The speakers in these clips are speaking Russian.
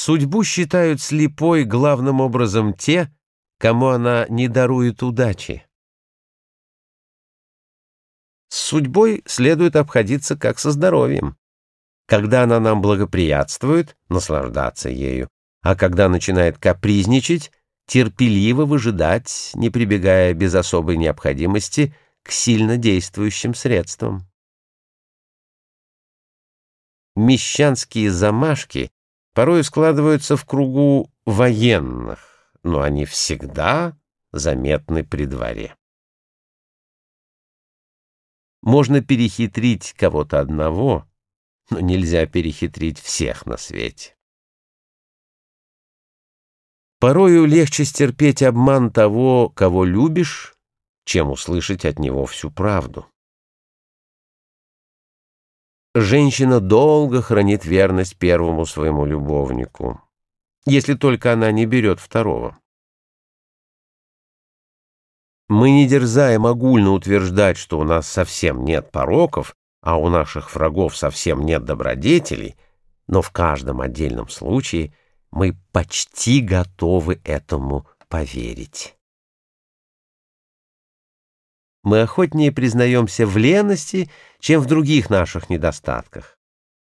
Судьбу считают слепой главным образом те, кому она не дарует удачи. С судьбой следует обходиться как со здоровьем. Когда она нам благоприятствует, наслаждаться ею, а когда начинает капризничать, терпеливо выжидать, не прибегая без особой необходимости к сильно действующим средствам. Мещанские замашки порой складываются в кругу военных, но они всегда заметны при дворе. Можно перехитрить кого-то одного, но нельзя перехитрить всех на свете. Порою легче стерпеть обман того, кого любишь, чем услышать от него всю правду. Женщина долго хранит верность первому своему любовнику, если только она не берет второго. Мы не дерзаем огульно утверждать, что у нас совсем нет пороков, а у наших врагов совсем нет добродетелей, но в каждом отдельном случае мы почти готовы этому поверить. Мы охотнее признаемся в лености, чем в других наших недостатках.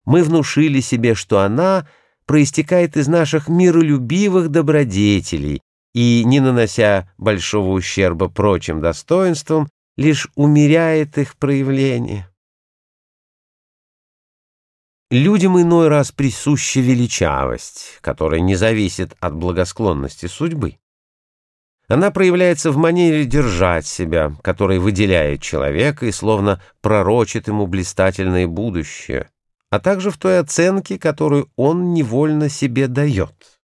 Мы внушили себе, что она проистекает из наших миролюбивых добродетелей, и, не нанося большого ущерба прочим достоинствам, лишь умеряет их проявление. Людям иной раз присуща величавость, которая не зависит от благосклонности судьбы. Она проявляется в манере держать себя, которая выделяет человека и словно пророчит ему блистательное будущее, а также в той оценке, которую он невольно себе дает.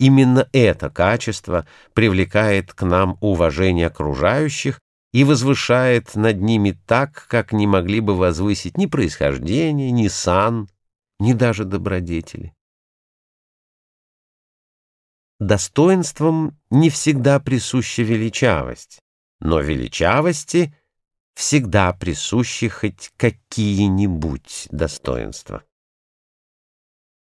Именно это качество привлекает к нам уважение окружающих и возвышает над ними так, как не могли бы возвысить ни происхождение, ни сан, ни даже добродетели. Достоинствам не всегда присуща величавость, но величавости всегда присущи хоть какие-нибудь достоинства.